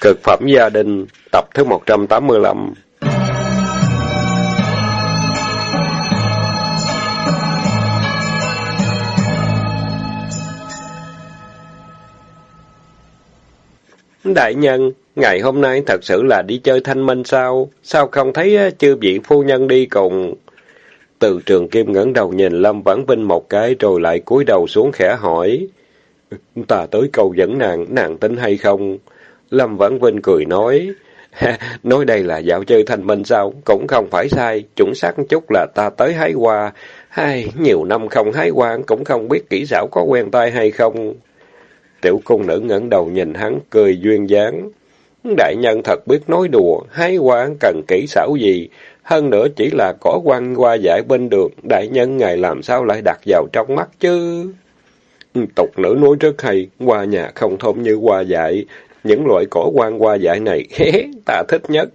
Cực phẩm gia đình, tập thứ 185 Đại nhân, ngày hôm nay thật sự là đi chơi thanh minh sao? Sao không thấy chư vị phu nhân đi cùng? Từ trường kim ngẩng đầu nhìn Lâm Vãn Vinh một cái rồi lại cúi đầu xuống khẽ hỏi. Ta tới cầu dẫn nàng, nàng tin hay không? Lâm Vãn Vinh cười nói. nói đây là dạo chơi thanh minh sao? Cũng không phải sai, chuẩn xác chút là ta tới hái hoa. hay nhiều năm không hái hoa, cũng không biết kỹ xảo có quen tay hay không. Tiểu cung nữ ngẩng đầu nhìn hắn, cười duyên dáng. Đại nhân thật biết nói đùa, hái hoa cần kỹ xảo gì? Hơn nữa chỉ là cỏ quăng qua giải bên đường, đại nhân ngài làm sao lại đặt vào trong mắt chứ? Tục nữ nói rất hay, qua nhà không thơm như qua dại. Những loại cỏ quan hoa dại này, ta thích nhất.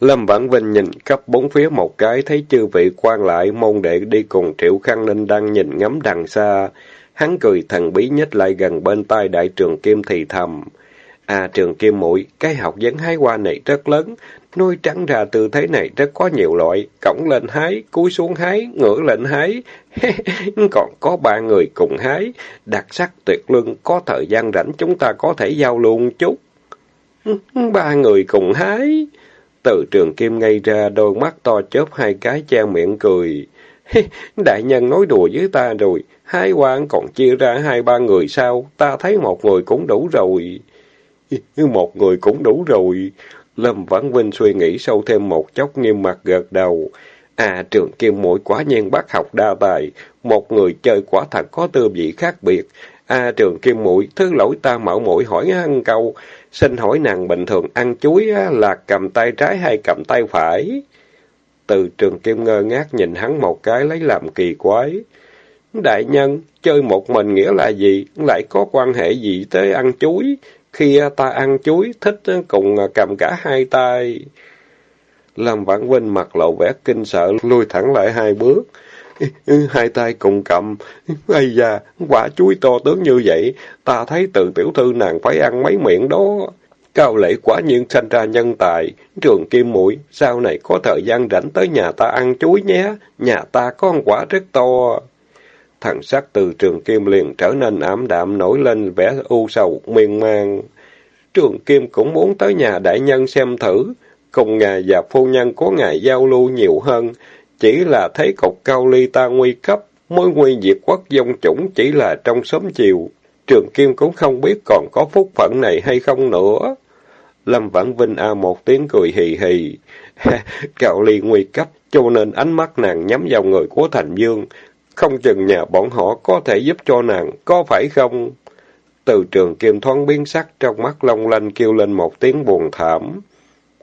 Lâm Vãn Vinh nhìn khắp bốn phía một cái, thấy chư vị quan lại, môn đệ đi cùng Triệu Khang Ninh đang nhìn ngắm đằng xa. Hắn cười thần bí nhất lại gần bên tai đại trường Kim thì thầm. À trường Kim muội cái học vấn hái hoa này rất lớn, Nuôi trắng ra tư thế này rất có nhiều loại, cổng lên hái, cúi xuống hái, ngửa lên hái. Còn có ba người cùng hái, đặc sắc tuyệt lưng có thời gian rảnh chúng ta có thể giao luôn chút. Ba người cùng hái. Từ trường kim ngay ra, đôi mắt to chớp hai cái che miệng cười. Đại nhân nói đùa với ta rồi, hai quan còn chia ra hai ba người sao, ta thấy một người cũng đủ rồi. Một người cũng đủ rồi. Lâm Vãn Vinh suy nghĩ sâu thêm một chốc nghiêm mặt gật đầu. À, trường kim mũi quá nhiên bác học đa tài, một người chơi quả thật có tư vị khác biệt. À, trường kim mũi thứ lỗi ta mạo mũi hỏi ăn câu, xin hỏi nàng bình thường ăn chuối là cầm tay trái hay cầm tay phải? Từ trường kim ngơ ngác nhìn hắn một cái lấy làm kỳ quái. Đại nhân, chơi một mình nghĩa là gì? Lại có quan hệ gì tới ăn chuối? Khi ta ăn chuối, thích cùng cầm cả hai tay. Lâm Vãn Vinh mặt lộ vẻ kinh sợ, lùi thẳng lại hai bước. Ừ, hai tay cùng cầm. Ây da, quả chuối to tướng như vậy, ta thấy từ tiểu thư nàng phải ăn mấy miệng đó. Cao lễ quả nhiên sanh ra nhân tài. Trường Kim Mũi, sau này có thời gian rảnh tới nhà ta ăn chuối nhé. Nhà ta có con quả rất to. thằng sắc từ trường kim liền trở nên ảm đạm nổi lên vẻ u sầu, miên man. Trường kim cũng muốn tới nhà đại nhân xem thử, cùng ngài và phu nhân có ngài giao lưu nhiều hơn. Chỉ là thấy cục cao ly ta nguy cấp, mối nguy diệt quốc dông chủng chỉ là trong sớm chiều. Trường kim cũng không biết còn có phúc phận này hay không nữa. Lâm Vãn Vinh a một tiếng cười hì hì. Cao ly nguy cấp, cho nên ánh mắt nàng nhắm vào người của Thành Dương. Không chừng nhà bọn họ có thể giúp cho nàng, có phải không? Từ trường kim thoáng biến sắc trong mắt long lanh kêu lên một tiếng buồn thảm.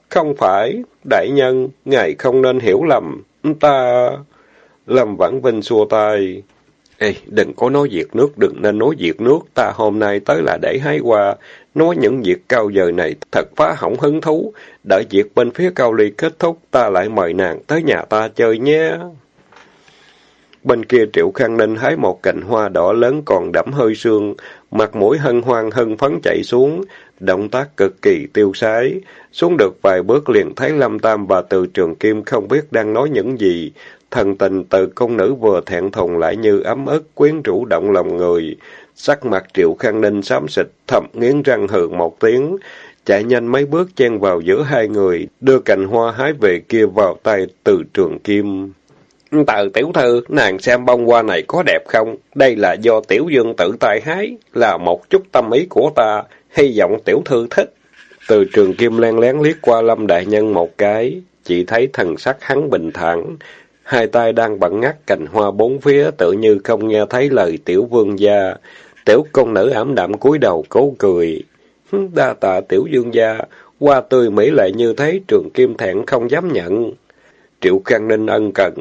Không phải, đại nhân, ngài không nên hiểu lầm, ta... Lâm Vãn Vinh xua tay. Ê, đừng có nói việc nước, đừng nên nói việc nước, ta hôm nay tới là để hái qua. Nói những việc cao giờ này thật phá hỏng hứng thú. Đợi việc bên phía cao ly kết thúc, ta lại mời nàng tới nhà ta chơi nhé. Bên kia Triệu Khang Ninh hái một cành hoa đỏ lớn còn đẫm hơi sương, mặt mũi hân hoan hân phấn chạy xuống, động tác cực kỳ tiêu sái. Xuống được vài bước liền thấy Lâm Tam và Từ Trường Kim không biết đang nói những gì. Thần tình từ công nữ vừa thẹn thùng lại như ấm ức, quyến rũ động lòng người. Sắc mặt Triệu Khang Ninh xám xịt, thầm nghiến răng hừ một tiếng, chạy nhanh mấy bước chen vào giữa hai người, đưa cành hoa hái về kia vào tay Từ Trường Kim. Tờ tiểu thư, nàng xem bông hoa này có đẹp không? Đây là do tiểu dương tự tay hái, là một chút tâm ý của ta, hy vọng tiểu thư thích. Từ trường kim len lén liếc qua lâm đại nhân một cái, chỉ thấy thần sắc hắn bình thản, hai tay đang bận ngắt cành hoa bốn phía tự như không nghe thấy lời tiểu vương gia. Tiểu công nữ ảm đạm cúi đầu cố cười. Đa tạ tiểu dương gia, hoa tươi mỹ lại như thế trường kim thẹn không dám nhận. Triệu Khang Ninh ân cần.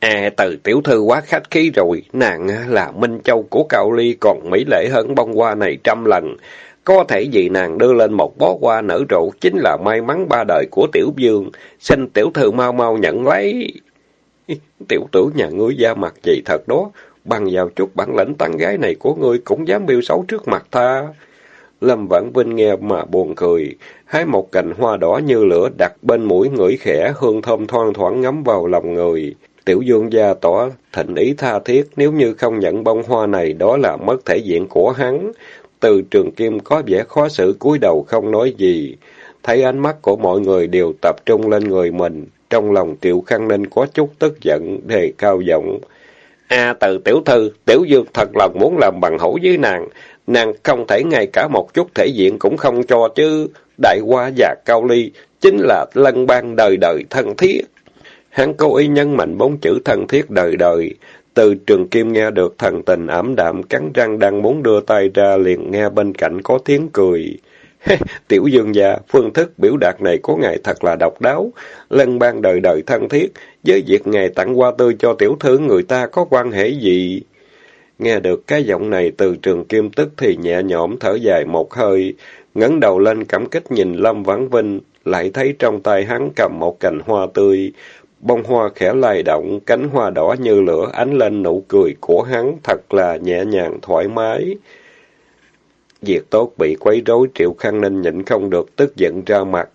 À, từ tiểu thư quá khách khí rồi, nàng à, là Minh Châu của Cao Ly còn mỹ lệ hơn bông hoa này trăm lần. Có thể vì nàng đưa lên một bó hoa nở rộ chính là may mắn ba đời của tiểu dương, xin tiểu thư mau mau nhận lấy. Tiểu tử nhà ngươi da mặt gì thật đó, bằng vào chút bản lĩnh tăng gái này của ngươi cũng dám biêu xấu trước mặt ta. Lâm Vãn Vinh nghe mà buồn cười, hái một cành hoa đỏ như lửa đặt bên mũi ngửi khẽ, hương thơm thoang thoảng ngắm vào lòng người. Tiểu dương gia tỏ thịnh ý tha thiết, nếu như không nhận bông hoa này đó là mất thể diện của hắn. Từ trường kim có vẻ khó xử cúi đầu không nói gì. Thấy ánh mắt của mọi người đều tập trung lên người mình. Trong lòng Triệu Khang Ninh có chút tức giận, đề cao giọng. a từ tiểu thư, tiểu dương thật lòng muốn làm bằng hữu với nàng. Nàng không thể ngay cả một chút thể diện cũng không cho chứ. Đại hoa và cao ly chính là lân ban đời đời thân thiết. Hắn cố ý nhân mạnh bốn chữ thân thiết đời đời. Từ trường kim nghe được thần tình ảm đạm cắn răng đang muốn đưa tay ra liền nghe bên cạnh có tiếng cười. Tiểu dương gia, phương thức biểu đạt này của ngài thật là độc đáo. Lân ban đời đời thân thiết, với việc ngài tặng hoa tươi cho tiểu thư người ta có quan hệ gì? Nghe được cái giọng này từ trường kim tức thì nhẹ nhõm thở dài một hơi, ngẩng đầu lên cảm kích nhìn Lâm Vãn Vinh, lại thấy trong tay hắn cầm một cành hoa tươi. Bông hoa khẽ lay động, cánh hoa đỏ như lửa ánh lên nụ cười của hắn thật là nhẹ nhàng thoải mái. Việc tốt bị quấy rối Triệu Khang Ninh nhịn không được tức giận ra mặt.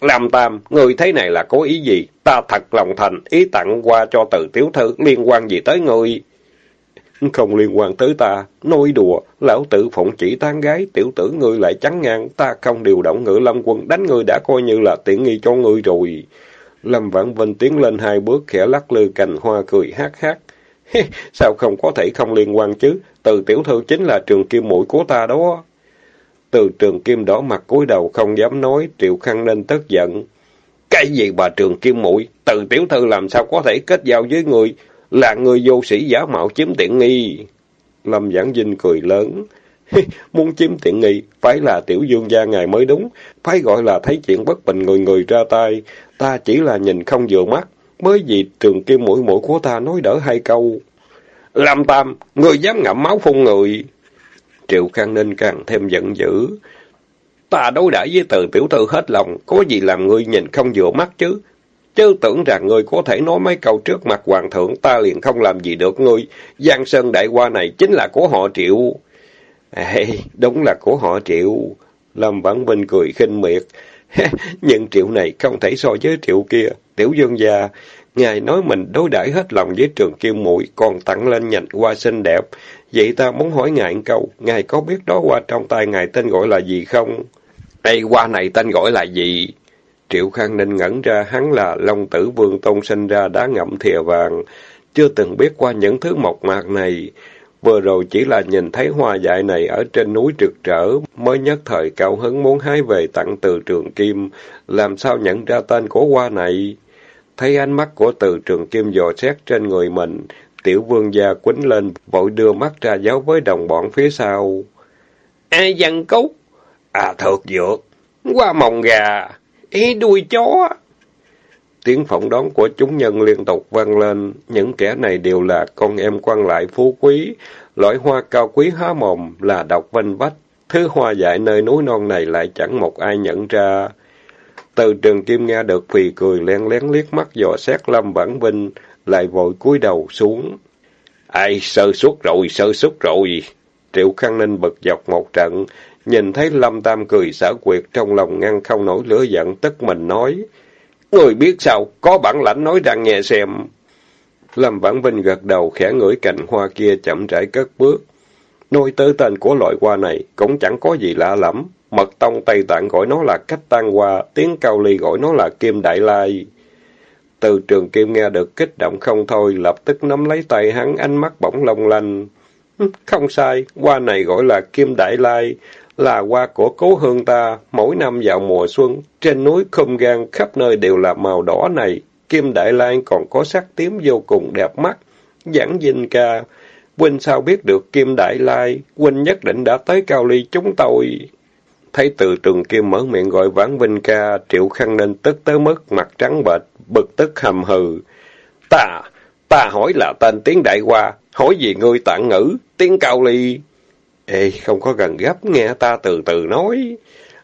Làm tam, người thấy này là có ý gì? Ta thật lòng thành, ý tặng qua cho từ tiểu thư, liên quan gì tới người? Không liên quan tới ta, nói đùa, lão tử phụng chỉ tán gái, tiểu tử ngươi lại chắn ngang, ta không điều động ngự lâm quân, đánh ngươi đã coi như là tiện nghi cho ngươi rồi. Lâm Vãn Vinh tiến lên hai bước khẽ lắc lư cành hoa cười hát hát. Sao không có thể không liên quan chứ? Từ tiểu thư chính là trường kim mũi của ta đó. Từ trường kim đỏ mặt cúi đầu không dám nói, Triệu Khăn nên tức giận. Cái gì bà trường kim mũi? Từ tiểu thư làm sao có thể kết giao với người? Là người vô sĩ giả mạo chiếm tiện nghi. Lâm Giảng Vinh cười lớn. Muốn chiếm tiện nghi, phải là tiểu dương gia ngài mới đúng. Phải gọi là thấy chuyện bất bình người người ra tay. Ta chỉ là nhìn không vừa mắt. Mới vì trường kim mũi mũi của ta nói đỡ hai câu. làm Tam, người dám ngậm máu phun người. Triệu Khang Ninh càng thêm giận dữ. Ta đối đãi với từ tiểu thư hết lòng, có gì làm ngươi nhìn không vừa mắt chứ? Chứ tưởng rằng ngươi có thể nói mấy câu trước mặt hoàng thượng, ta liền không làm gì được ngươi. Giang Sơn Đại Hoa này chính là của họ Triệu. Ê, đúng là của họ Triệu. Lâm Vãn Vinh cười khinh miệt. Nhưng Triệu này không thể so với Triệu kia. Tiểu Dương gia, ngài nói mình đối đãi hết lòng với trường kim mũi, còn tặng lên nhành hoa xinh đẹp. Vậy ta muốn hỏi ngài câu, ngài có biết đó hoa trong tay ngài tên gọi là gì không? Ê, hoa này tên gọi là gì? Triệu Khang Ninh ngẩn ra hắn là Long Tử Vương Tôn sinh ra đã ngậm thìa vàng, chưa từng biết qua những thứ mộc mạc này. Vừa rồi chỉ là nhìn thấy hoa dại này ở trên núi trực trở, mới nhất thời cao hứng muốn hái về tặng từ trường kim, làm sao nhận ra tên của hoa này? Thấy ánh mắt của từ trường kim dò xét trên người mình, tiểu vương gia quýnh lên, vội đưa mắt ra giáo với đồng bọn phía sau. Ai dân cúc? À thật dược, qua mồng gà, Ê đuôi chó. Tiếng phỏng đón của chúng nhân liên tục vang lên, những kẻ này đều là con em quan lại phú quý, loại hoa cao quý há mồm là độc vinh vách, thứ hoa dại nơi núi non này lại chẳng một ai nhận ra. Từ trường Kim nghe được phì cười len lén liếc mắt dò xét Lâm Bản Vinh, lại vội cúi đầu xuống. Ai, sơ suất rồi, sơ suất rồi. Triệu Khang Ninh bực dọc một trận, nhìn thấy Lâm Tam cười xả quyệt trong lòng ngăn không nổi lửa giận tức mình nói. Người biết sao, có bản lãnh nói ra nghe xem. Lâm Vãn Vinh gật đầu khẽ ngửi cành hoa kia chậm rãi cất bước. Nói tới tên của loại hoa này cũng chẳng có gì lạ lắm. Mật tông Tây Tạng gọi nó là cách tan hoa, tiếng cao ly gọi nó là kim đại lai. Từ trường kim nghe được kích động không thôi, lập tức nắm lấy tay hắn, ánh mắt bỗng long lanh. Không sai, hoa này gọi là kim đại lai, là hoa của cố hương ta, mỗi năm vào mùa xuân, trên núi khum gan khắp nơi đều là màu đỏ này. Kim đại lai còn có sắc tím vô cùng đẹp mắt. Giảng dinh ca, Huynh sao biết được Kim Đại Lai, Huynh nhất định đã tới Cao Ly chúng tôi. Thấy từ trường Kim mở miệng gọi Vãn Vinh ca, Triệu Khăn nên tức tới mức mặt trắng bệch, bực tức hầm hừ. Ta, ta hỏi là tên tiếng Đại Hoa, hỏi gì ngươi tạng ngữ, tiếng Cao Ly. Ê, không có gần gấp, nghe ta từ từ nói.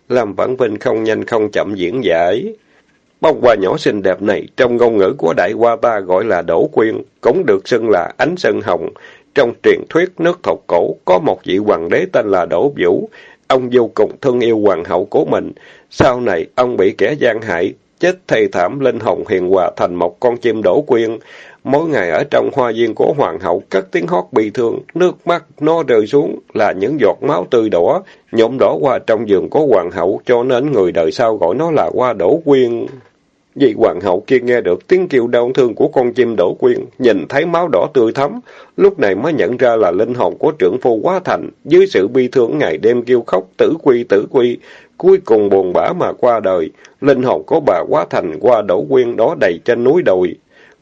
Lâm Vãn Vinh không nhanh không chậm diễn giải. Bông hoa nhỏ xinh đẹp này, trong ngôn ngữ của đại hoa ta gọi là đổ quyên, cũng được xưng là ánh sơn hồng. Trong truyền thuyết nước thục cổ, có một vị hoàng đế tên là Đỗ Vũ, ông vô cùng thương yêu hoàng hậu của mình. Sau này, ông bị kẻ gian hại, chết thê thảm linh hồn hiền hòa thành một con chim đổ quyên. Mỗi ngày ở trong hoa viên của hoàng hậu cất tiếng hót bị thương, nước mắt nó rơi xuống là những giọt máu tươi đỏ, nhộm đỏ qua trong giường của hoàng hậu, cho nên người đời sau gọi nó là hoa đổ quyên. Vị hoàng hậu kia nghe được tiếng kêu đau thương của con chim đổ quyên, nhìn thấy máu đỏ tươi thắm, lúc này mới nhận ra là linh hồn của trưởng phu quá thành, dưới sự bi thương ngày đêm kêu khóc tử quy tử quy, cuối cùng buồn bã mà qua đời, linh hồn của bà quá thành qua đổ quyên đó đầy trên núi đồi.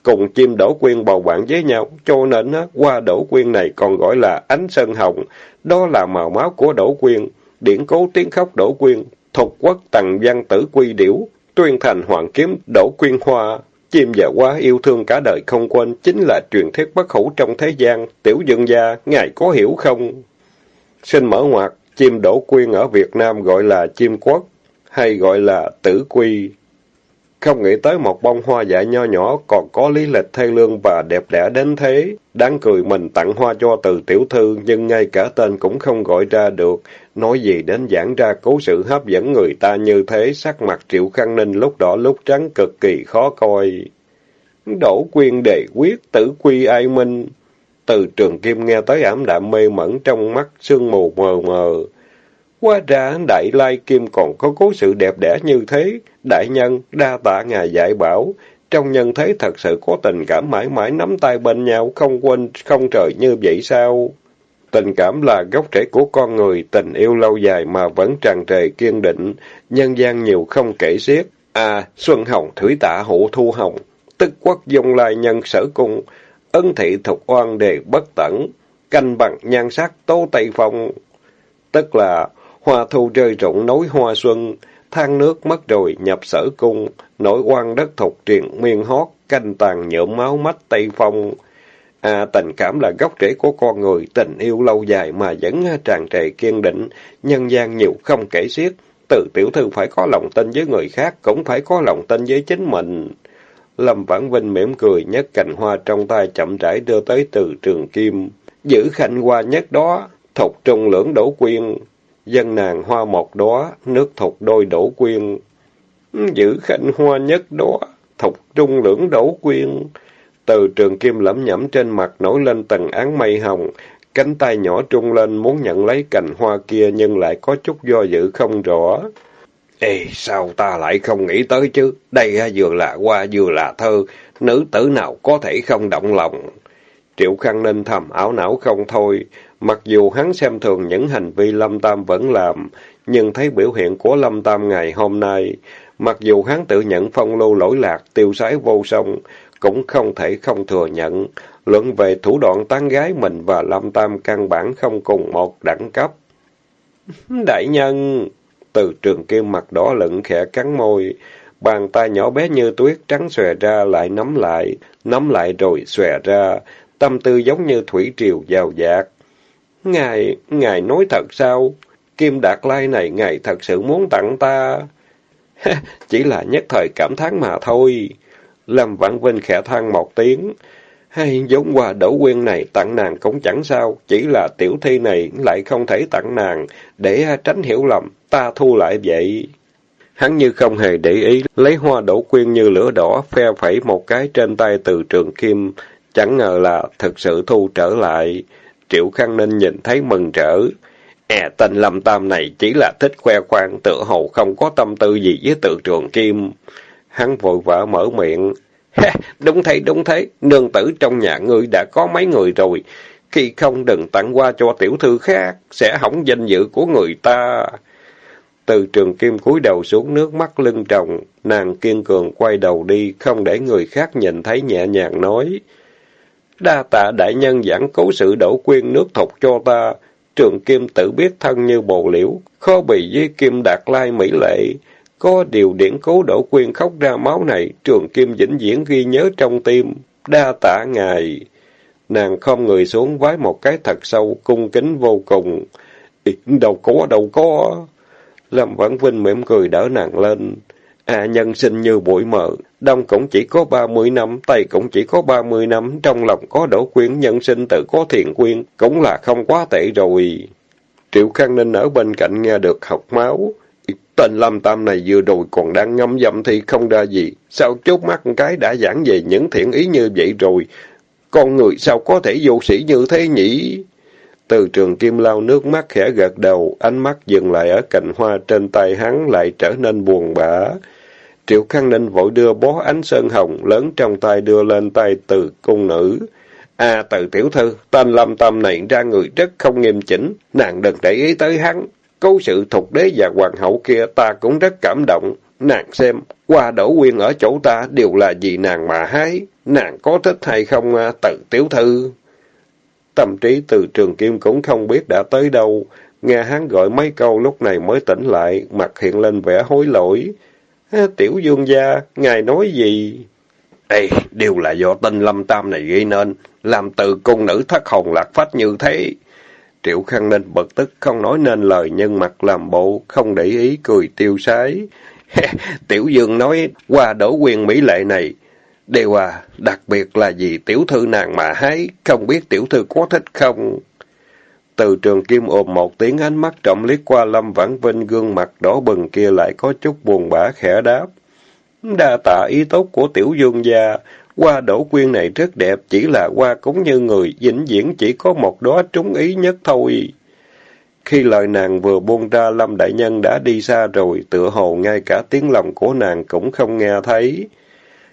Cùng chim đổ quyên bầu bạn với nhau, cho nên qua đổ quyên này còn gọi là ánh sơn hồng, đó là màu máu của đổ quyên, điển cố tiếng khóc đổ quyên, thục quốc tầng văn tử quy điểu, tuyên thành hoàng kiếm đổ quyên hoa. Chim và hoa yêu thương cả đời không quên, chính là truyền thuyết bất hủ trong thế gian, tiểu dương gia, ngài có hiểu không? Xin mở ngoặt, chim đổ quyên ở Việt Nam gọi là chim quốc, hay gọi là tử quy. Không nghĩ tới một bông hoa dạ nho nhỏ còn có lý lịch thay lương và đẹp đẽ đến thế. Đáng cười mình tặng hoa cho từ tiểu thư nhưng ngay cả tên cũng không gọi ra được. Nói gì đến giảng ra cố sự hấp dẫn người ta như thế, sắc mặt triệu khăn ninh lúc đỏ lúc trắng cực kỳ khó coi. Đổ quyên đệ quyết tử quy ai minh. Từ trường kim nghe tới ảm đạm mê mẩn trong mắt sương mù mờ mờ. Quá ra Đại Lai Kim còn có cố sự đẹp đẽ như thế. Đại nhân, đa tạ ngài dạy bảo. Trong nhân thế thật sự có tình cảm mãi mãi nắm tay bên nhau, không quên, không trời như vậy sao? Tình cảm là gốc rễ của con người, tình yêu lâu dài mà vẫn tràn trề kiên định, nhân gian nhiều không kể xiết. À, Xuân Hồng, Thủy Tạ, hữu Thu Hồng, tức quốc dung lai nhân sở cung, ân thị thục oan đề bất tẩn, canh bằng nhan sắc tố tây phong. Tức là Hoa thu rơi rụng nối hoa xuân, than nước mất rồi nhập sở cung, nổi quan đất thục truyền miên hót, canh tàn nhộm máu mắt Tây Phong. À, tình cảm là gốc rễ của con người, tình yêu lâu dài mà vẫn tràn trề kiên định, nhân gian nhiều không kể xiết. Từ tiểu thư phải có lòng tin với người khác, cũng phải có lòng tin với chính mình. Lâm Vãn Vinh mỉm cười, nhấc cành hoa trong tay chậm rãi đưa tới từ trường kim. Giữ khanh hoa nhất đó, thục trung lưỡng đổ quyên, dân nàng hoa một đó nước thục đôi đổ quyên. Giữ khanh hoa nhất đó thục trung lưỡng đổ quyên. Từ trường kim lẩm nhẩm trên mặt nổi lên tầng án mây hồng, cánh tay nhỏ trung lên muốn nhận lấy cành hoa kia nhưng lại có chút do dự không rõ. Ê, sao ta lại không nghĩ tới chứ? Đây vừa là hoa vừa là thơ, nữ tử nào có thể không động lòng. Triệu Khăn Ninh thầm ảo não không thôi, Mặc dù hắn xem thường những hành vi Lâm Tam vẫn làm, nhưng thấy biểu hiện của Lâm Tam ngày hôm nay, mặc dù hắn tự nhận phong lưu lỗi lạc, tiêu sái vô song, cũng không thể không thừa nhận. Luận về thủ đoạn tán gái mình và Lâm Tam căn bản không cùng một đẳng cấp. Đại nhân! Từ trường kim mặt đỏ lựng khẽ cắn môi, bàn tay nhỏ bé như tuyết trắng xòe ra lại nắm lại, nắm lại rồi xòe ra, tâm tư giống như thủy triều giàu dạt. Ngài, ngài nói thật sao? Kim Đạt Lai này ngài thật sự muốn tặng ta? Chỉ là nhất thời cảm thán mà thôi. Lâm Vãn Vinh khẽ than một tiếng. Hay giống quà đổ quyên này tặng nàng cũng chẳng sao, chỉ là tiểu thi này lại không thể tặng nàng, để tránh hiểu lầm, ta thu lại vậy. Hắn như không hề để ý, lấy hoa đổ quyên như lửa đỏ, phe phẩy một cái trên tay từ trường kim, chẳng ngờ là thực sự thu trở lại. Triệu Khang Ninh nhìn thấy mừng rỡ. À, tên Lâm Tam này chỉ là thích khoe khoang, tự hồ không có tâm tư gì với tự trường kim. Hắn vội vã mở miệng. đúng thế, đúng thế, nương tử trong nhà ngươi đã có mấy người rồi. Khi không đừng tặng qua cho tiểu thư khác, sẽ hỏng danh dự của người ta. Từ trường kim cúi đầu xuống nước mắt lưng tròng, nàng kiên cường quay đầu đi, không để người khác nhìn thấy nhẹ nhàng nói. Đa tạ đại nhân giảng cố sự đổ quyên nước thục cho ta. Trường Kim tự biết thân như bồ liễu, khó bị với Kim Đạt Lai mỹ lệ. Có điều điển cố đổ quyên khóc ra máu này, Trường Kim vĩnh viễn ghi nhớ trong tim. Đa tạ ngài. Nàng không người xuống vái một cái thật sâu, cung kính vô cùng. Đâu có, đâu có. Lâm Vãn Vinh mỉm cười đỡ nàng lên. À, nhân sinh như bụi mờ, đông cũng chỉ có ba mươi năm, tây cũng chỉ có ba mươi năm, trong lòng có đổ quyến nhân sinh tự có thiện quyên, cũng là không quá tệ rồi. Triệu Khang Ninh ở bên cạnh nghe được học máu. Tên Lâm Tam này vừa rồi còn đang ngâm dâm thì không ra gì. Sao chốt mắt cái đã giảng về những thiện ý như vậy rồi? Con người sao có thể vô sĩ như thế nhỉ? Từ trường kim lao nước mắt khẽ gật đầu, ánh mắt dừng lại ở cành hoa trên tay hắn lại trở nên buồn bã. Triệu Khang Ninh vội đưa bó ánh sơn hồng lớn trong tay đưa lên tay từ cung nữ. À, từ tiểu thư, tên lâm tâm này ra người rất không nghiêm chỉnh, nàng đừng để ý tới hắn. Câu sự thục đế và hoàng hậu kia ta cũng rất cảm động. Nàng xem, qua đổ quyên ở chỗ ta đều là vì nàng mà hái. Nàng có thích hay không à, tự từ tiểu thư? Tâm trí từ trường kim cũng không biết đã tới đâu. Nghe hắn gọi mấy câu lúc này mới tỉnh lại, mặt hiện lên vẻ hối lỗi. Tiểu dương gia, ngài nói gì? Ê, đều là do tên lâm tam này gây nên, làm từ cung nữ thất hồn lạc phách như thế. Triệu Khang Ninh bực tức không nói nên lời nhưng mặt làm bộ, không để ý cười tiêu sái. tiểu dương nói, qua đổ quyền mỹ lệ này, đều à, đặc biệt là vì tiểu thư nàng mà hái, không biết tiểu thư có thích không? Từ trường kim ôm một tiếng ánh mắt trọng liếc qua Lâm Vãn Vinh gương mặt đỏ bừng kia lại có chút buồn bã khẽ đáp. Đa tạ ý tốt của tiểu dương gia, hoa đổ quyên này rất đẹp, chỉ là hoa cũng như người, vĩnh viễn chỉ có một đó trúng ý nhất thôi. Khi lời nàng vừa buông ra, Lâm Đại Nhân đã đi xa rồi, tựa hồ ngay cả tiếng lòng của nàng cũng không nghe thấy.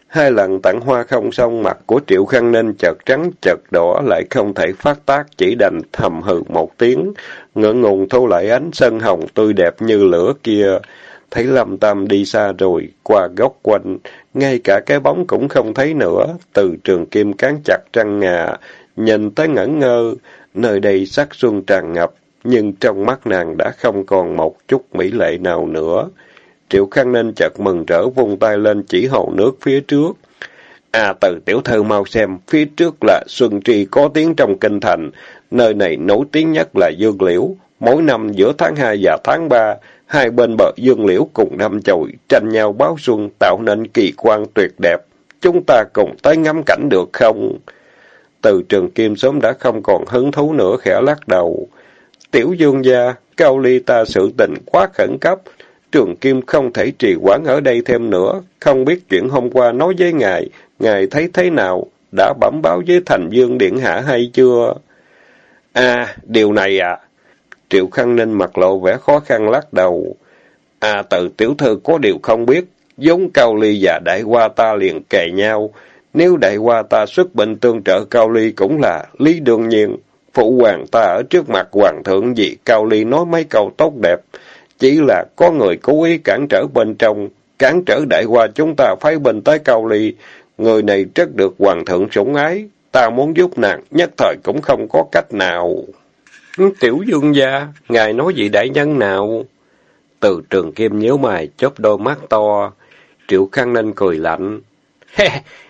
Hai lần tặng hoa không xong, mặt của Triệu Khăn nên chợt trắng chợt đỏ, lại không thể phát tác, chỉ đành thầm hừ một tiếng, ngỡ ngùng thu lại ánh sân hồng tươi đẹp như lửa kia. Thấy Lâm Tam đi xa rồi, qua góc quanh, ngay cả cái bóng cũng không thấy nữa, từ trường kim cán chặt trăng ngà, nhìn tới ngẩn ngơ, nơi đây sắc xuân tràn ngập, nhưng trong mắt nàng đã không còn một chút mỹ lệ nào nữa. Triệu Khang Ninh chợt mừng rỡ vung tay lên chỉ hồ nước phía trước. À từ tiểu thư mau xem, phía trước là Xuân Trì có tiếng trong kinh thành, nơi này nổi tiếng nhất là dương liễu. Mỗi năm giữa tháng 2 và tháng 3, hai bên bờ dương liễu cùng năm chồi, tranh nhau báo xuân tạo nên kỳ quan tuyệt đẹp. Chúng ta cùng tới ngắm cảnh được không? Từ trường kim sớm đã không còn hứng thú nữa khẽ lắc đầu. Tiểu dương gia, cao ly ta sự tình quá khẩn cấp, Trường Kim không thể trì quán ở đây thêm nữa, không biết chuyện hôm qua nói với ngài, ngài thấy thế nào, đã bẩm báo với Thành Dương Điện Hạ hay chưa? À, điều này à? Triệu Khăn Ninh mặt lộ vẻ khó khăn lắc đầu. À, từ tiểu thư có điều không biết, giống Cao Ly và Đại Hoa ta liền kề nhau. Nếu Đại Hoa ta xuất bệnh tương trợ Cao Ly cũng là lý đương nhiên. Phụ hoàng ta ở trước mặt hoàng thượng vì Cao Ly nói mấy câu tốt đẹp, chỉ là có người cố ý cản trở bên trong, cản trở đại hoa chúng ta phái bên tới cao ly. Người này rất được hoàng thượng sủng ái, ta muốn giúp nàng, nhất thời cũng không có cách nào. Tiểu dương gia, ngài nói gì đại nhân nào? Từ trường kim nhíu mày, chớp đôi mắt to. Triệu Khang Ninh cười lạnh.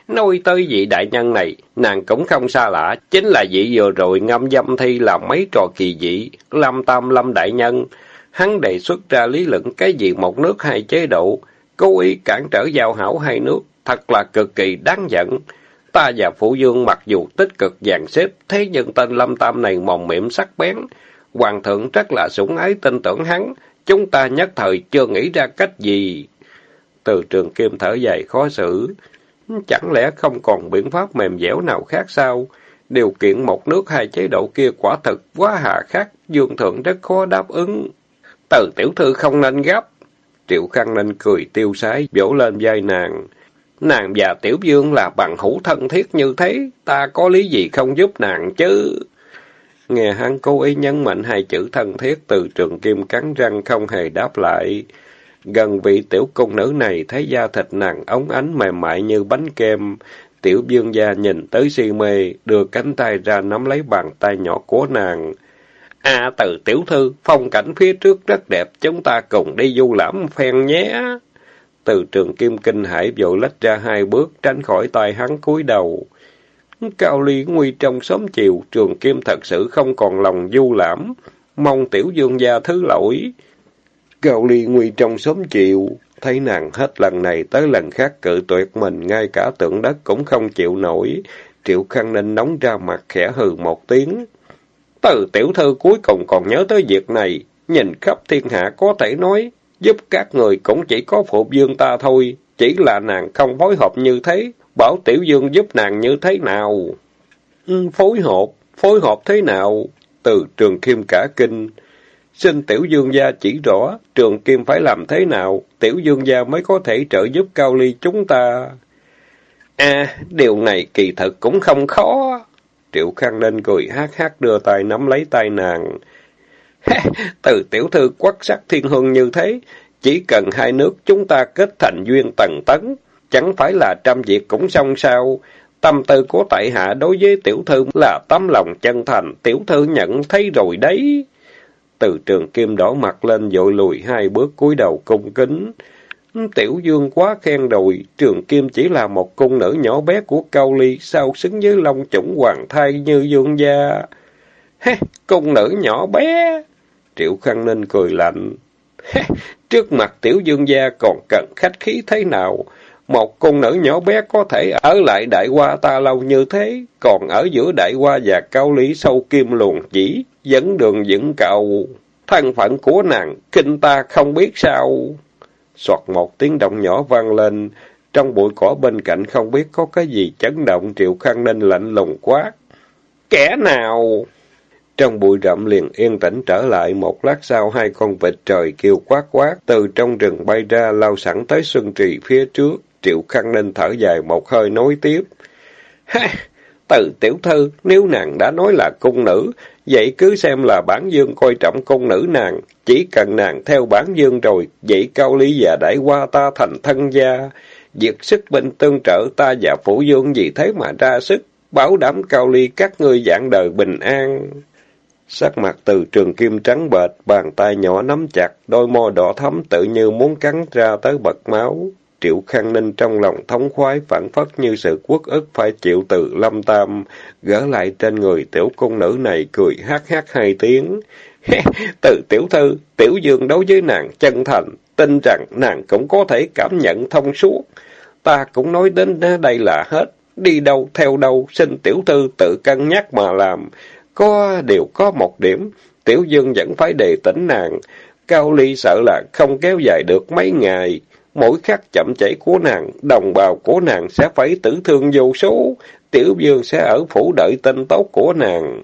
nói tới vị đại nhân này, nàng cũng không xa lạ, chính là vị vừa rồi ngâm dâm thi làm mấy trò kỳ dị, lâm tam lâm đại nhân. Hắn đề xuất ra lý luận cái gì một nước hai chế độ, cố ý cản trở giao hảo hai nước, thật là cực kỳ đáng giận. Ta và Phụ Dương mặc dù tích cực dàn xếp, thế nhưng tên Lâm Tam này mồm miệng sắc bén. Hoàng thượng rất là sủng ái tin tưởng hắn, chúng ta nhất thời chưa nghĩ ra cách gì. Từ trường kim thở dài khó xử. Chẳng lẽ không còn biện pháp mềm dẻo nào khác sao? Điều kiện một nước hai chế độ kia quả thực quá hà khắc, dương thượng rất khó đáp ứng. Từ tiểu thư không nên gấp. Triệu Khang Ninh cười tiêu sái, vỗ lên vai nàng. Nàng và Tiểu Dương là bằng hữu thân thiết như thế, ta có lý gì không giúp nàng chứ? Nghe hắn cố ý nhấn mạnh hai chữ thân thiết từ trường kim cắn răng không hề đáp lại. Gần vị tiểu cung nữ này thấy da thịt nàng ống ánh mềm mại như bánh kem. Tiểu dương gia nhìn tới si mê, đưa cánh tay ra nắm lấy bàn tay nhỏ của nàng. À từ tiểu thư, phong cảnh phía trước rất đẹp, chúng ta cùng đi du lãm phen nhé. Từ trường kim kinh hải vội lách ra hai bước, tránh khỏi tay hắn cúi đầu. Cao ly nguy trong sớm chiều, trường kim thật sự không còn lòng du lãm, mong tiểu dương gia thứ lỗi. Cao ly nguy trong sớm chiều, thấy nàng hết lần này tới lần khác cự tuyệt mình, ngay cả tượng đất cũng không chịu nổi. Triệu Khang Ninh nóng ra mặt khẽ hừ một tiếng. Từ tiểu thư cuối cùng còn nhớ tới việc này, nhìn khắp thiên hạ có thể nói, giúp các người cũng chỉ có phụ dương ta thôi, chỉ là nàng không phối hợp như thế, bảo tiểu dương giúp nàng như thế nào. Ừ, phối hợp, phối hợp thế nào? Từ trường kim cả kinh. Xin tiểu dương gia chỉ rõ, trường kim phải làm thế nào, tiểu dương gia mới có thể trợ giúp cao ly chúng ta. À, điều này kỳ thật cũng không khó. Triệu Khang Ninh cười hát hát đưa tay nắm lấy tay nàng. Từ tiểu thư quắc sắc thiên hương như thế, chỉ cần hai nước chúng ta kết thành duyên tầng tấn, chẳng phải là trăm việc cũng xong sao. Tâm tư của tại hạ đối với tiểu thư là tấm lòng chân thành, tiểu thư nhận thấy rồi đấy. Từ trường kim đỏ mặt lên dội lùi hai bước cúi đầu cung kính. Tiểu dương quá khen rồi, trường kim chỉ là một cung nữ nhỏ bé của cao ly, sao xứng với long chủng hoàng thai như dương gia. Hê, cung nữ nhỏ bé! Triệu Khang Ninh cười lạnh. Trước mặt tiểu dương gia còn cần khách khí thế nào? Một con nữ nhỏ bé có thể ở lại đại hoa ta lâu như thế, còn ở giữa đại hoa và cao lý sâu kim luồn chỉ, dẫn đường dẫn cầu. Thân phận của nàng, kinh ta không biết sao. Soạt một tiếng động nhỏ vang lên, trong bụi cỏ bên cạnh không biết có cái gì chấn động Triệu Khang Ninh lạnh lùng quát. Kẻ nào? Trong bụi rậm liền yên tĩnh trở lại, một lát sau hai con vịt trời kêu quát quát, từ trong rừng bay ra lao sẵn tới xuân trì phía trước. Triệu Khang Ninh thở dài một hơi nói tiếp. Ha! Từ tiểu thư, nếu nàng đã nói là cung nữ, vậy cứ xem là bản dương coi trọng cung nữ nàng. Chỉ cần nàng theo bản dương rồi, vậy cao lý và đại qua ta thành thân gia. Việc sức binh tương trợ ta và phủ dương vì thế mà ra sức, bảo đảm cao ly các ngươi dạng đời bình an. Sắc mặt từ trường kim trắng bệch, bàn tay nhỏ nắm chặt, đôi môi đỏ thắm tự như muốn cắn ra tới bật máu. Triệu Khang Ninh trong lòng thống khoái phản phất như sự quốc ức phải chịu từ lâm tam, gỡ lại trên người tiểu cung nữ này cười hát hát hai tiếng. từ tiểu thư, tiểu dương đối với nàng chân thành, tin rằng nàng cũng có thể cảm nhận thông suốt. Ta cũng nói đến đây là hết, đi đâu theo đâu, xin tiểu thư tự cân nhắc mà làm. Có đều có một điểm, tiểu dương vẫn phải đề tỉnh nàng. Cao ly sợ là không kéo dài được mấy ngày. Mỗi khắc chậm chảy của nàng, đồng bào của nàng sẽ phải tử thương vô số. Tiểu dương sẽ ở phủ đợi tin tốt của nàng.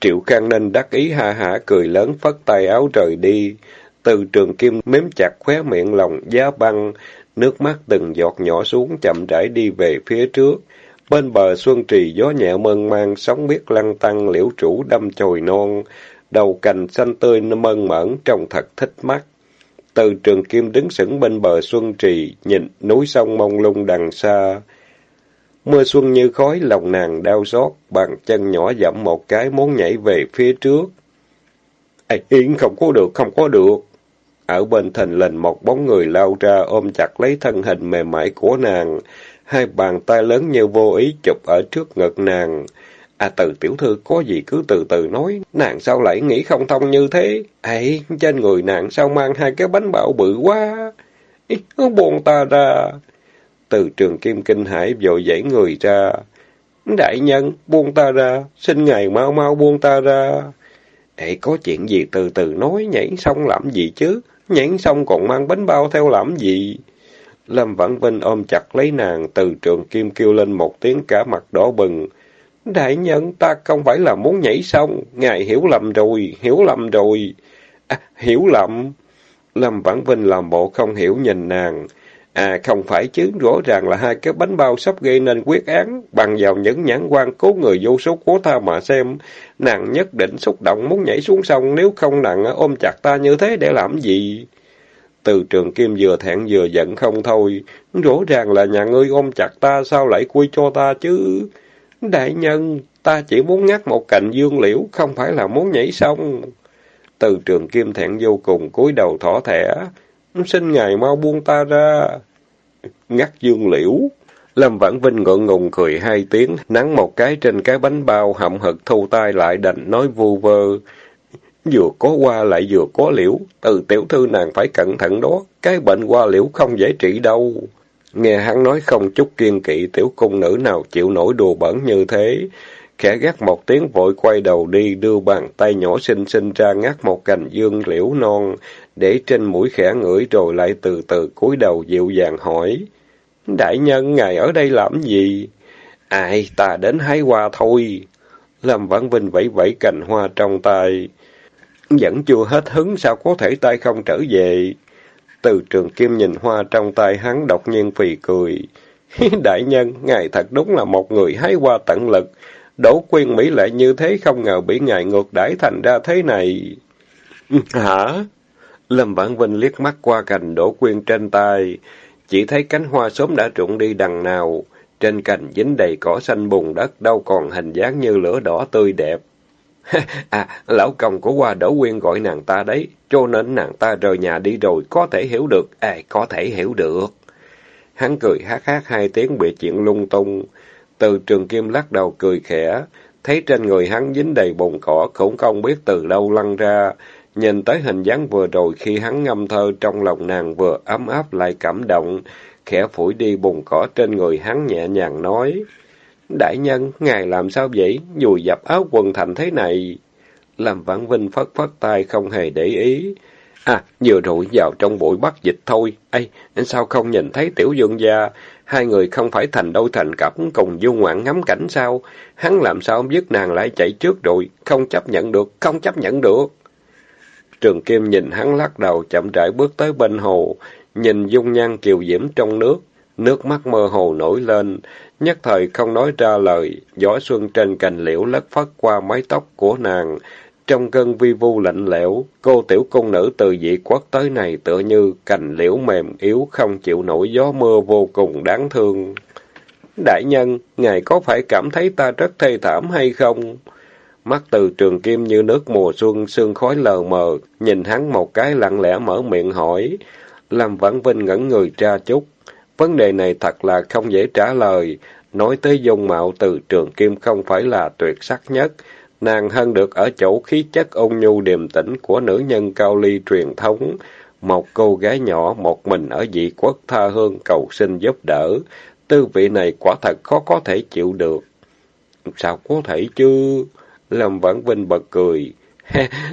Triệu Khang Ninh đắc ý ha hả cười lớn phất tay áo rời đi. Từ trường kim mếm chặt khóe miệng lòng giá băng, nước mắt từng giọt nhỏ xuống chậm rãi đi về phía trước. Bên bờ xuân trì gió nhẹ mơn mang, sóng biếc lăn tăng liễu trụ đâm chồi non, đầu cành xanh tươi mơn mởn trông thật thích mắt. Từ trường kim đứng sững bên bờ xuân trì, nhìn núi sông mông lung đằng xa. Mưa xuân như khói, lòng nàng đau xót, bàn chân nhỏ dẫm một cái muốn nhảy về phía trước. Ê, yên không có được, không có được. Ở bên thình lình một bóng người lao ra ôm chặt lấy thân hình mềm mại của nàng, hai bàn tay lớn như vô ý chụp ở trước ngực nàng. À từ tiểu thư có gì cứ từ từ nói, nàng sao lại nghĩ không thông như thế? Ấy, trên người nàng sao mang hai cái bánh bạo bự quá? Ý, buồn ta ra. Từ trường kim kinh hải vội dãy người ra. Đại nhân, buông ta ra, xin ngài mau mau buông ta ra. Ê, có chuyện gì từ từ nói, nhảy xong làm gì chứ? Nhảy xong còn mang bánh bao theo làm gì? Lâm Vãn Vinh ôm chặt lấy nàng, từ trường kim kêu lên một tiếng cả mặt đỏ bừng. Đại nhân, ta không phải là muốn nhảy xong, ngài hiểu lầm rồi, hiểu lầm rồi. À, hiểu lầm. Lâm Vãn Vinh làm bộ không hiểu nhìn nàng. À, không phải chứ, rõ ràng là hai cái bánh bao sắp gây nên quyết án, bằng vào những nhãn quan cố người vô số của ta mà xem. Nàng nhất định xúc động muốn nhảy xuống sông, nếu không nàng ôm chặt ta như thế để làm gì? Từ trường kim vừa thẹn vừa giận không thôi. Rõ ràng là nhà ngươi ôm chặt ta, sao lại quy cho ta chứ? Đại nhân, ta chỉ muốn ngắt một cành dương liễu, không phải là muốn nhảy sông. Từ trường kim thẹn vô cùng, cúi đầu thỏ thẻ. Xin ngài mau buông ta ra. Ngắt dương liễu. Lâm Vãn Vinh ngượng ngùng cười hai tiếng, nắng một cái trên cái bánh bao, hậm hực thu tay lại đành nói vu vơ. Vừa có hoa lại vừa có liễu, từ tiểu thư nàng phải cẩn thận đó, cái bệnh hoa liễu không dễ trị đâu. Nghe hắn nói không chút kiên kỵ, tiểu cung nữ nào chịu nổi đùa bẩn như thế. Khẽ gắt một tiếng vội quay đầu đi, đưa bàn tay nhỏ xinh xinh ra ngắt một cành dương liễu non, để trên mũi khẽ ngửi rồi lại từ từ cúi đầu dịu dàng hỏi. Đại nhân, ngài ở đây làm gì? Ai, ta đến hái hoa thôi. Lâm Vãn Vinh vẫy vẫy cành hoa trong tay. Vẫn chưa hết hứng, sao có thể tay không trở về? Từ trường kim nhìn hoa trong tay hắn đột nhiên phì cười. Đại nhân, ngài thật đúng là một người hái hoa tận lực. Đỗ quyên Mỹ lại như thế không ngờ bị ngài ngược đãi thành ra thế này. Ừ, hả? Lâm Vãn Vinh liếc mắt qua cành đổ quyên trên tay, chỉ thấy cánh hoa sớm đã trụng đi đằng nào, trên cành dính đầy cỏ xanh bùn đất đâu còn hình dáng như lửa đỏ tươi đẹp. à, lão công của qua đỡ quyên gọi nàng ta đấy, cho nên nàng ta rời nhà đi rồi, có thể hiểu được, à, có thể hiểu được. Hắn cười hát hát hai tiếng bị chuyện lung tung. Từ trường kim lắc đầu cười khẽ, thấy trên người hắn dính đầy bùn cỏ, cũng không biết từ đâu lăn ra, Nhìn tới hình dáng vừa rồi khi hắn ngâm thơ trong lòng nàng vừa ấm áp lại cảm động, khẽ phủi đi bùn cỏ trên người hắn nhẹ nhàng nói. Đại nhân, ngài làm sao vậy? Dùi dập áo quần thành thế này. Làm vãn vinh phất phất tay không hề để ý. À, vừa rồi vào trong bụi bắt dịch thôi. Ê, sao không nhìn thấy tiểu dương gia? Hai người không phải thành đôi thành cặp cùng du ngoạn ngắm cảnh sao? Hắn làm sao biết nàng lại chạy trước rồi? Không chấp nhận được, không chấp nhận được. Trường Kim nhìn hắn lắc đầu chậm rãi bước tới bên hồ, nhìn dung nhan kiều diễm trong nước, nước mắt mơ hồ nổi lên, nhất thời không nói ra lời, gió xuân trên cành liễu lất phất qua mái tóc của nàng, trong cơn vi vu lạnh lẽo, cô tiểu cung nữ từ dị quốc tới này tựa như cành liễu mềm yếu không chịu nổi gió mưa vô cùng đáng thương. Đại nhân, ngài có phải cảm thấy ta rất thê thảm hay không? Mắt từ trường kim như nước mùa xuân, sương khói lờ mờ, nhìn hắn một cái lặng lẽ mở miệng hỏi. làm Vãn Vinh ngẩn người ra chút. Vấn đề này thật là không dễ trả lời. Nói tới dung mạo từ trường kim không phải là tuyệt sắc nhất. Nàng hơn được ở chỗ khí chất ôn nhu điềm tĩnh của nữ nhân cao ly truyền thống. Một cô gái nhỏ một mình ở dị quốc tha hương cầu xin giúp đỡ. Tư vị này quả thật khó có thể chịu được. Sao có thể chứ? Lâm Vãn Vinh bật cười.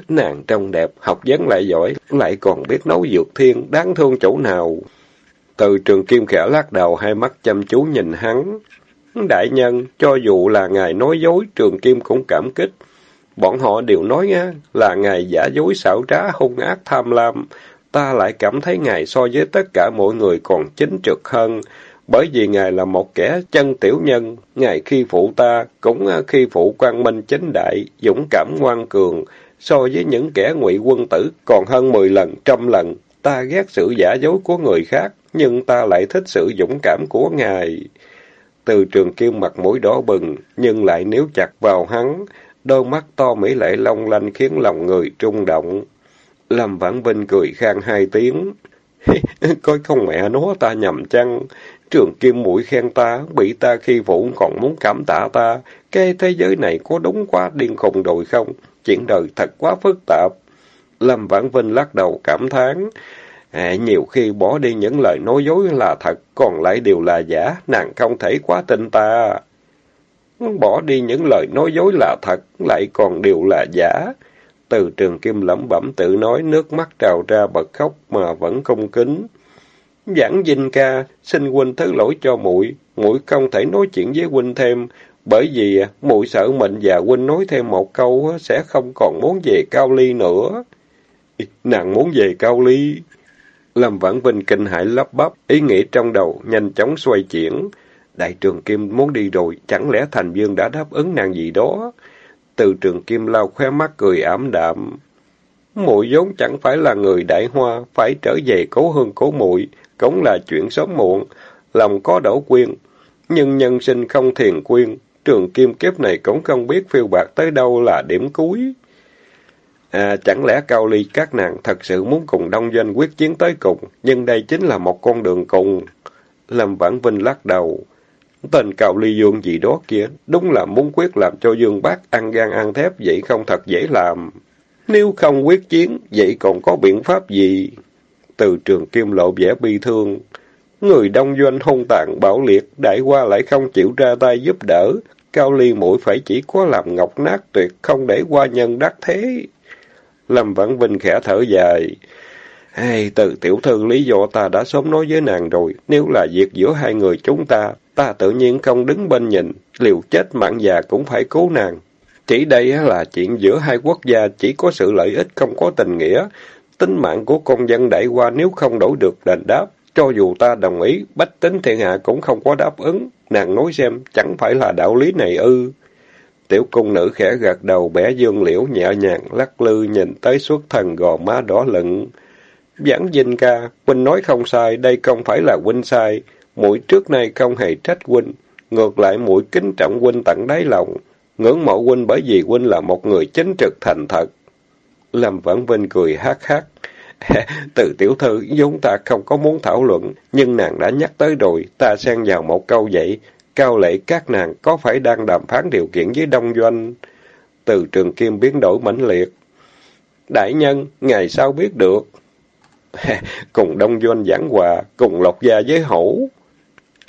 Nàng trông đẹp, học vấn lại giỏi, lại còn biết nấu dược thiên, đáng thương chỗ nào. Từ trường kim khẽ lắc đầu, hai mắt chăm chú nhìn hắn. Đại nhân, cho dù là ngài nói dối, trường kim cũng cảm kích. Bọn họ đều nói á, là ngài giả dối xảo trá, hung ác tham lam. Ta lại cảm thấy ngài so với tất cả mọi người còn chính trực hơn bởi vì Ngài là một kẻ chân tiểu nhân, Ngài khi phụ ta, cũng khi phụ quan minh chính đại, dũng cảm ngoan cường, so với những kẻ ngụy quân tử còn hơn mười lần, trăm lần. Ta ghét sự giả dối của người khác, nhưng ta lại thích sự dũng cảm của Ngài. Từ trường kim mặt mũi đỏ bừng, nhưng lại níu chặt vào hắn, đôi mắt to mỹ lệ long lanh khiến lòng người trung động. Lâm Vãn Vinh cười khang hai tiếng. Coi không mẹ nó ta nhầm chăng? Trường Kim mũi khen ta, bị ta khi vũ còn muốn cảm tạ ta. Cái thế giới này có đúng quá điên khùng rồi không? Chuyện đời thật quá phức tạp. Lâm Vãn Vinh lắc đầu cảm thán. À, nhiều khi bỏ đi những lời nói dối là thật, còn lại đều là giả, nàng không thể quá tin ta. Bỏ đi những lời nói dối là thật, lại còn đều là giả. Từ trường kim lẩm bẩm tự nói, nước mắt trào ra bật khóc mà vẫn không kính. Giảng dinh ca, xin huynh thứ lỗi cho muội, muội không thể nói chuyện với huynh thêm, bởi vì muội sợ mình và huynh nói thêm một câu sẽ không còn muốn về Cao Ly nữa. Nàng muốn về Cao Ly. Lâm Vãn Vinh kinh hãi lắp bắp, ý nghĩ trong đầu nhanh chóng xoay chuyển. Đại trường Kim muốn đi rồi, chẳng lẽ Thành Dương đã đáp ứng nàng gì đó? Từ trường Kim lau khóe mắt cười ảm đạm. Muội vốn chẳng phải là người đại hoa, phải trở về cố hương cố muội cũng là chuyện sớm muộn, lòng có đổ quyên. Nhưng nhân sinh không thiền quyên, trường kim kiếp này cũng không biết phiêu bạc tới đâu là điểm cuối. À, chẳng lẽ Cao Ly các nàng thật sự muốn cùng đông doanh quyết chiến tới cùng, nhưng đây chính là một con đường cùng. Lâm Vãn Vinh lắc đầu. Tên Cao Ly Dương gì đó kia, đúng là muốn quyết làm cho Dương Bác ăn gan ăn thép, vậy không thật dễ làm. Nếu không quyết chiến, vậy còn có biện pháp gì? Từ trường kim lộ vẻ bi thương. Người đông doanh hung tàn bảo liệt, đại qua lại không chịu ra tay giúp đỡ. Cao Ly mũi phải chỉ có làm ngọc nát tuyệt, không để qua nhân đắc thế. Lâm Vãn Vinh khẽ thở dài. Hey, từ tiểu thư lý do ta đã sớm nói với nàng rồi, nếu là việc giữa hai người chúng ta, ta tự nhiên không đứng bên nhìn, liều chết mạng già cũng phải cứu nàng. Chỉ đây là chuyện giữa hai quốc gia chỉ có sự lợi ích không có tình nghĩa. Tính mạng của công dân đại qua nếu không đổi được đền đáp, cho dù ta đồng ý, bách tính thiên hạ cũng không có đáp ứng. Nàng nói xem, chẳng phải là đạo lý này ư. Tiểu cung nữ khẽ gật đầu bẻ dương liễu nhẹ nhàng lắc lư nhìn tới suốt thần gò má đỏ lựng. Giảng dinh ca, huynh nói không sai, đây không phải là huynh sai. Mũi trước nay không hề trách huynh, ngược lại mũi kính trọng huynh tận đáy lòng. Ngưỡng mộ huynh bởi vì huynh là một người chính trực thành thật. Lâm Vãn Vinh cười hát hát. Từ tiểu thư, chúng ta không có muốn thảo luận, nhưng nàng đã nhắc tới rồi, ta xen vào một câu vậy. Cao lệ các nàng có phải đang đàm phán điều kiện với Đông Doanh? Từ trường kim biến đổi mãnh liệt. Đại nhân, ngày sau biết được. cùng Đông Doanh giảng hòa, cùng Lộc Gia với hổ.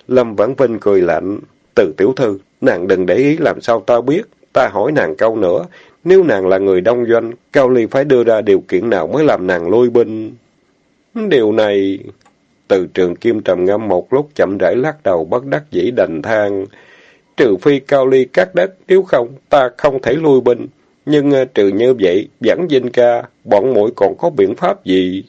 Lâm Vãn Vinh cười lạnh. Từ tiểu thư, nàng đừng để ý làm sao ta biết. Ta hỏi nàng câu nữa, nếu nàng là người đông doanh, Cao Ly phải đưa ra điều kiện nào mới làm nàng lôi binh? Điều này... Từ trường kim trầm ngâm một lúc chậm rãi lắc đầu bất đắc dĩ đành thang. Trừ phi Cao Ly cắt đất, nếu không, ta không thể lui binh. Nhưng uh, trừ như vậy, vẫn dinh ca, bọn muội còn có biện pháp gì?